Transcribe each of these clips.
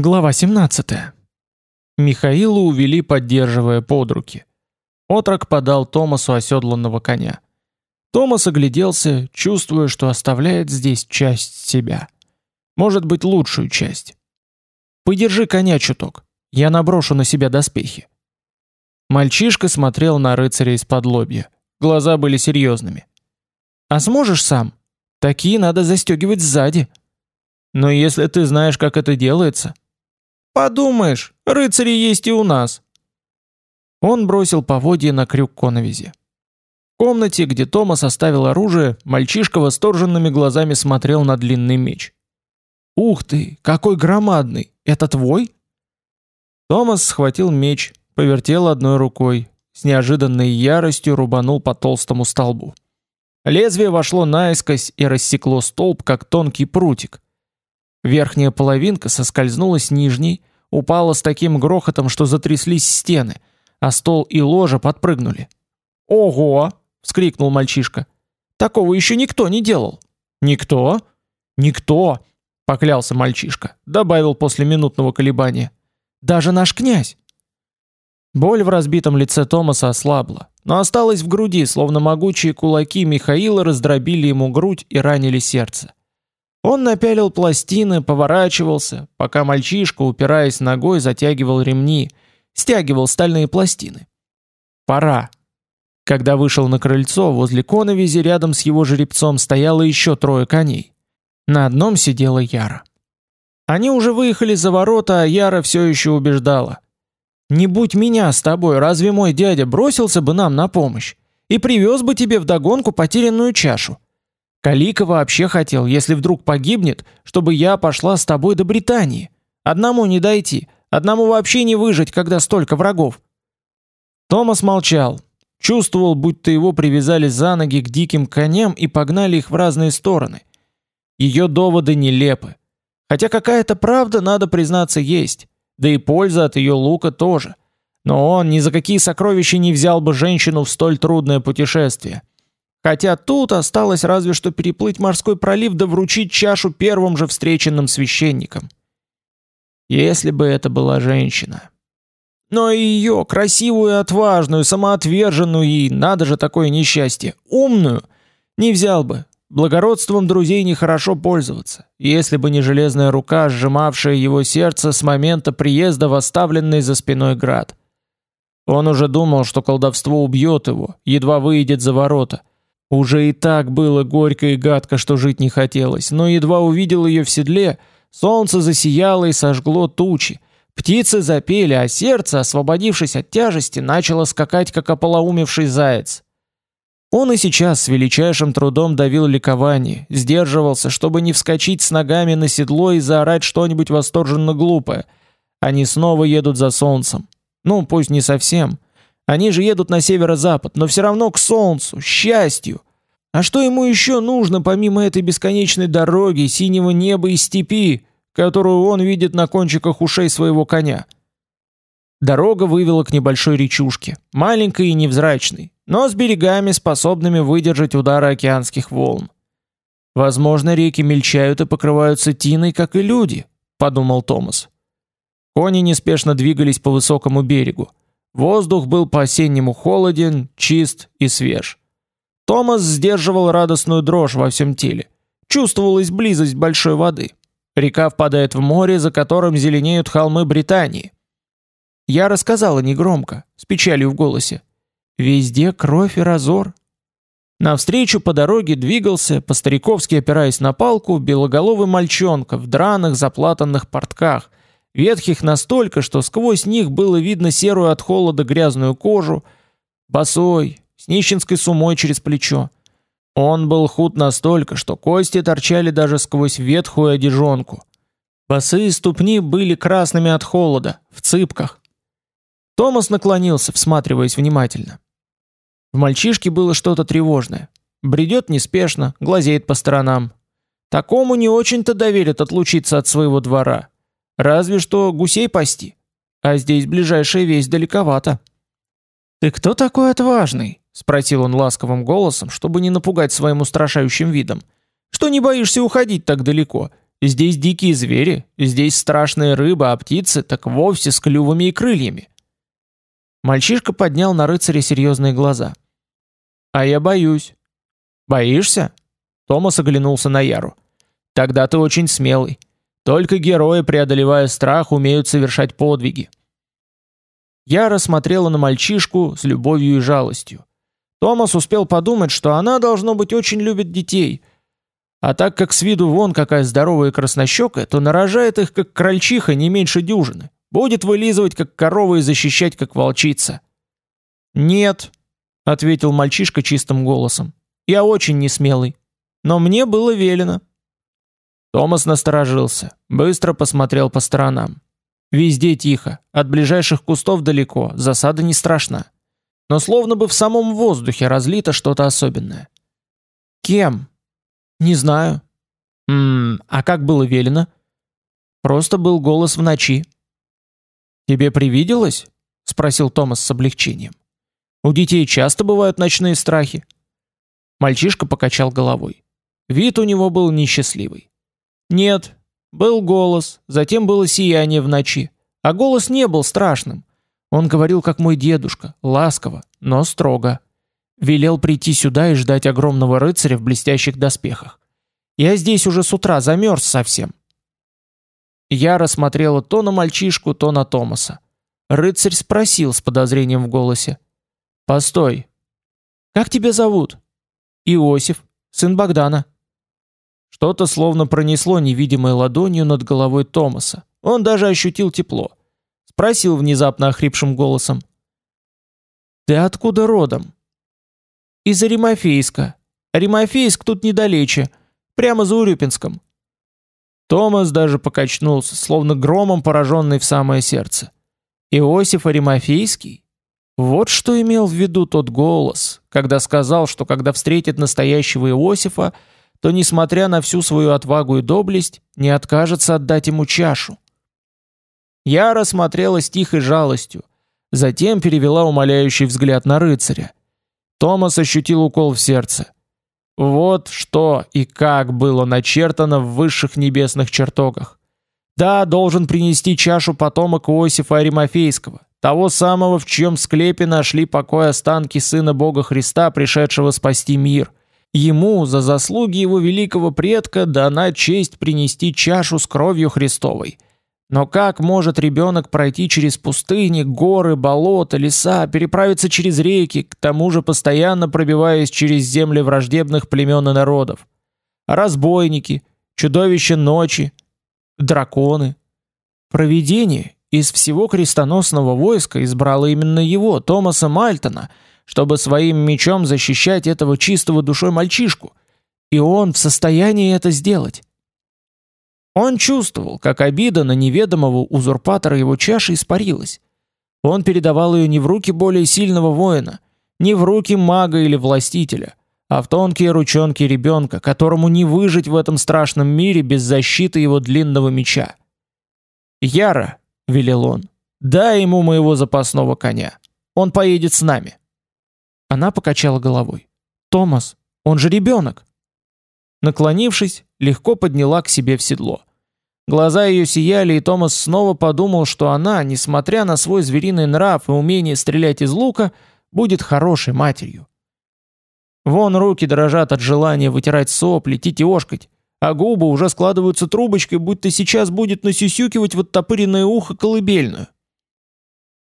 Глава 17. Михаила увели, поддерживая под руки. Отрок подал Томасу оседланного коня. Томас огляделся, чувствуя, что оставляет здесь часть себя. Может быть, лучшую часть. «Подержи коня чуток, я наброшу на себя доспехи». Мальчишка смотрел на рыцаря из-под лобья. Глаза были серьезными. «А сможешь сам? Такие надо застегивать сзади». «Но если ты знаешь, как это делается...» Подумаешь, рыцари есть и у нас. Он бросил поводья на крюк коновизи. В комнате, где Томас оставил оружие, мальчишка восторженными глазами смотрел на длинный меч. Ух ты, какой громадный! Это твой? Томас схватил меч, повертел одной рукой, с неожиданной яростью рубанул по толстому столбу. Лезвие вошло наискось и рассекло столб, как тонкий прутик. Верхняя половинка соскользнула с нижней, упала с таким грохотом, что затряслись стены, а стол и ложа подпрыгнули. «Ого!» — вскрикнул мальчишка. «Такого еще никто не делал». «Никто?» «Никто!» — поклялся мальчишка, добавил после минутного колебания. «Даже наш князь!» Боль в разбитом лице Томаса ослабла, но осталась в груди, словно могучие кулаки Михаила раздробили ему грудь и ранили сердце. Он напялил пластины, поворачивался, пока мальчишка, упираясь ногой, затягивал ремни, стягивал стальные пластины. Пора. Когда вышел на крыльцо, возле коновизи рядом с его жеребцом стояло еще трое коней. На одном сидела Яра. Они уже выехали за ворота, а Яра все еще убеждала. «Не будь меня с тобой, разве мой дядя бросился бы нам на помощь и привез бы тебе вдогонку потерянную чашу?» Калика вообще хотел, если вдруг погибнет, чтобы я пошла с тобой до Британии. Одному не дойти, одному вообще не выжить, когда столько врагов. Томас молчал. Чувствовал, будто его привязали за ноги к диким коням и погнали их в разные стороны. Ее доводы нелепы. Хотя какая-то правда, надо признаться, есть. Да и польза от ее лука тоже. Но он ни за какие сокровища не взял бы женщину в столь трудное путешествие. Хотя тут осталось разве что переплыть морской пролив да вручить чашу первым же встреченным священникам. Если бы это была женщина. Но и ее, красивую, отважную, самоотверженную и, надо же такое несчастье, умную, не взял бы. Благородством друзей нехорошо пользоваться, если бы не железная рука, сжимавшая его сердце с момента приезда в оставленный за спиной град. Он уже думал, что колдовство убьет его, едва выйдет за ворота, уже и так было горько и гадко, что жить не хотелось, но едва увидел ее в седле, солнце засияло и сожгло тучи. Птицы запели, а сердце, освободившись от тяжести, начало скакать, как ополоумевший заяц. Он и сейчас с величайшим трудом давил ликование, сдерживался, чтобы не вскочить с ногами на седло и заорать что-нибудь восторженно глупое. Они снова едут за солнцем. Ну, пусть не совсем. Они же едут на северо-запад, но все равно к солнцу, счастью. А что ему еще нужно, помимо этой бесконечной дороги, синего неба и степи, которую он видит на кончиках ушей своего коня? Дорога вывела к небольшой речушке, маленькой и невзрачной, но с берегами, способными выдержать удары океанских волн. Возможно, реки мельчают и покрываются тиной, как и люди, подумал Томас. Кони неспешно двигались по высокому берегу. Воздух был по-осеннему холоден, чист и свеж. Томас сдерживал радостную дрожь во всем теле. Чувствовалась близость большой воды. Река впадает в море, за которым зеленеют холмы Британии. Я рассказала негромко, с печалью в голосе. Везде кровь и разор. Навстречу по дороге двигался, по-стариковски опираясь на палку, белоголовый мальчонка в драных заплатанных портках, ветхих настолько, что сквозь них было видно серую от холода грязную кожу, босой, с нищенской сумой через плечо. Он был худ настолько, что кости торчали даже сквозь ветхую одежонку. Босые ступни были красными от холода, в цыпках. Томас наклонился, всматриваясь внимательно. В мальчишке было что-то тревожное. Бредет неспешно, глазеет по сторонам. Такому не очень-то доверят отлучиться от своего двора. Разве что гусей пасти. А здесь ближайшая весть далековато. «Ты кто такой отважный?» — спросил он ласковым голосом, чтобы не напугать своим устрашающим видом. «Что не боишься уходить так далеко? Здесь дикие звери, здесь страшные рыбы, а птицы так вовсе с клювами и крыльями. Мальчишка поднял на рыцаря серьезные глаза. А я боюсь. Боишься? Томас оглянулся на Яру. Тогда ты очень смелый. Только герои, преодолевая страх, умеют совершать подвиги. Яра смотрела на мальчишку с любовью и жалостью. Томас успел подумать, что она должно быть очень любит детей, а так как с виду вон какая здоровая и краснощекая, то нарожает их как крольчиха не меньше дюжины. Будет вылизывать как корова и защищать как волчица. «Нет», — ответил мальчишка чистым голосом, — «я очень несмелый, но мне было велено». Томас насторожился, быстро посмотрел по сторонам. Везде тихо, от ближайших кустов далеко, засада не страшна. Но словно бы в самом воздухе разлито что-то особенное. «Кем?» Не знаю. Мм, а как было велено? Просто был голос в ночи. Тебе привиделось? спросил Томас с облегчением. У детей часто бывают ночные страхи. Мальчишка покачал головой. Вид у него был несчастливый. Нет, был голос, затем было сияние в ночи, а голос не был страшным. Он говорил как мой дедушка, ласково, но строго. Велел прийти сюда и ждать огромного рыцаря в блестящих доспехах. Я здесь уже с утра замерз совсем. Я рассмотрела то на мальчишку, то на Томаса. Рыцарь спросил с подозрением в голосе. «Постой. Как тебя зовут?» «Иосиф, сын Богдана». Что-то словно пронесло невидимой ладонью над головой Томаса. Он даже ощутил тепло. Спросил внезапно охрипшим голосом. «Ты откуда родом?» Из Аримофейска. Аримофейск тут недалече, прямо за Урюпинском. Томас даже покачнулся, словно громом пораженный в самое сердце. Иосиф Аримофейский? Вот что имел в виду тот голос, когда сказал, что когда встретит настоящего Иосифа, то, несмотря на всю свою отвагу и доблесть, не откажется отдать ему чашу. Я рассмотрела с тихой жалостью, затем перевела умоляющий взгляд на рыцаря. Томас ощутил укол в сердце. Вот что и как было начертано в высших небесных чертогах. Да, должен принести чашу потомок Иосифа Аримофейского, того самого, в чьем склепе нашли покой останки Сына Бога Христа, пришедшего спасти мир. Ему за заслуги его великого предка дана честь принести чашу с кровью Христовой – но как может ребенок пройти через пустыни, горы, болота, леса, переправиться через реки, к тому же постоянно пробиваясь через земли враждебных племен и народов? Разбойники, чудовища ночи, драконы. Провидение из всего крестоносного войска избрало именно его, Томаса Мальтона, чтобы своим мечом защищать этого чистого душой мальчишку. И он в состоянии это сделать. Он чувствовал, как обида на неведомого узурпатора его чаши испарилась. Он передавал ее не в руки более сильного воина, не в руки мага или властителя, а в тонкие ручонки ребенка, которому не выжить в этом страшном мире без защиты его длинного меча. «Яра», — велел он, — «дай ему моего запасного коня. Он поедет с нами». Она покачала головой. «Томас, он же ребенок». Наклонившись, легко подняла к себе в седло. Глаза ее сияли, и Томас снова подумал, что она, несмотря на свой звериный нрав и умение стрелять из лука, будет хорошей матерью. Вон руки дрожат от желания вытирать сопли, тетешкать, а губы уже складываются трубочкой, будто сейчас будет насюсюкивать в оттопыренное ухо колыбельную.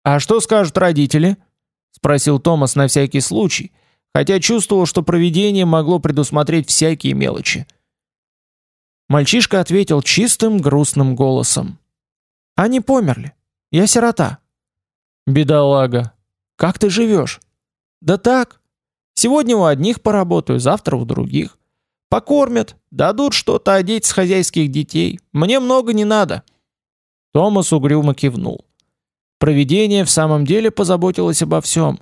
«А что скажут родители?» — спросил Томас на всякий случай, хотя чувствовал, что провидение могло предусмотреть всякие мелочи. Мальчишка ответил чистым грустным голосом. «Они померли. Я сирота». «Бедолага. Как ты живешь?» «Да так. Сегодня у одних поработаю, завтра у других. Покормят, дадут что-то одеть с хозяйских детей. Мне много не надо». Томас угрюмо кивнул. Провидение в самом деле позаботилось обо всем.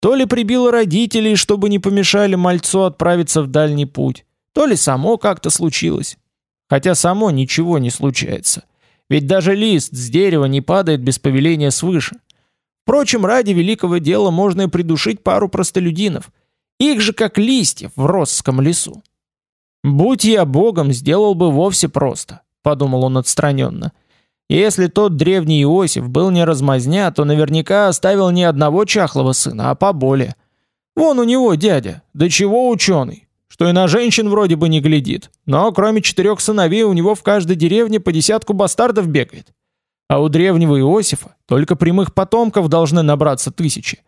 То ли прибило родителей, чтобы не помешали мальцу отправиться в дальний путь, то ли само как-то случилось. Хотя само ничего не случается. Ведь даже лист с дерева не падает без повеления свыше. Впрочем, ради великого дела можно и придушить пару простолюдинов. Их же как листьев в росском лесу. Будь я богом, сделал бы вовсе просто. подумал он отстраненно. Если тот древний Иосиф был не размазня, то наверняка оставил не одного чахлого сына, а поболее. Вон у него дядя, да чего ученый, что и на женщин вроде бы не глядит, но кроме четырех сыновей у него в каждой деревне по десятку бастардов бегает. А у древнего Иосифа только прямых потомков должны набраться тысячи.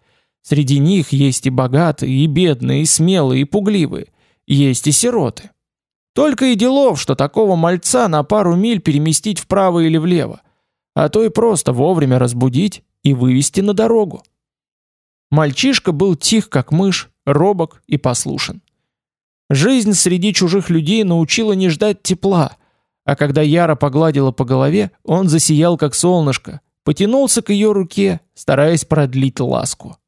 Среди них есть и богатые, и бедные, и смелые, и пугливые. Есть и сироты. Только и делов, что такого мальца на пару миль переместить вправо или влево, а то и просто вовремя разбудить и вывести на дорогу. Мальчишка был тих, как мышь, робок и послушен. Жизнь среди чужих людей научила не ждать тепла, а когда Яра погладила по голове, он засиял как солнышко, потянулся к ее руке, стараясь продлить ласку.